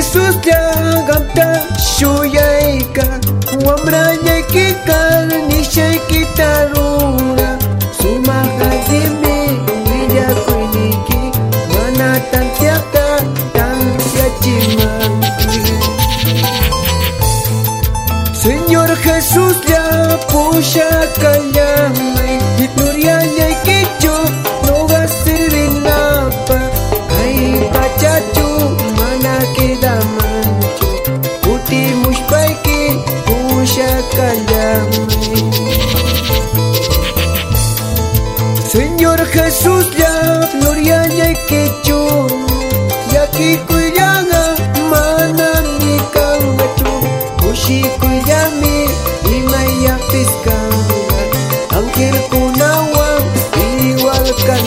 Jesús te agapta shuyayka Wambra yaykika nishaykita runa Sumaha dimi milla kuyniki Mana tantiaka tantiachimanki Señor Jesús ya pusha kallama Jesús ya Gloria ya kicho Ya kikuyanga Mana ni kangatu Mushi kuyami Imaya Angkir kunawa Iwal kan